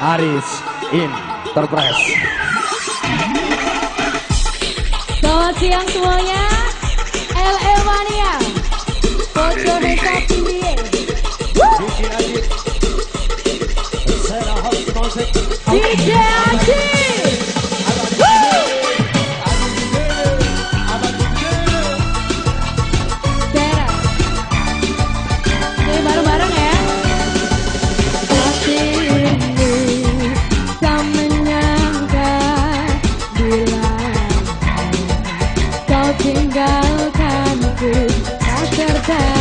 Aris in terpres. Selamat siang semuanya. LE Mania. Pojo Desa Pimbie. DJ Adit. Sarah DJ tinggalkanku. Tak tertarik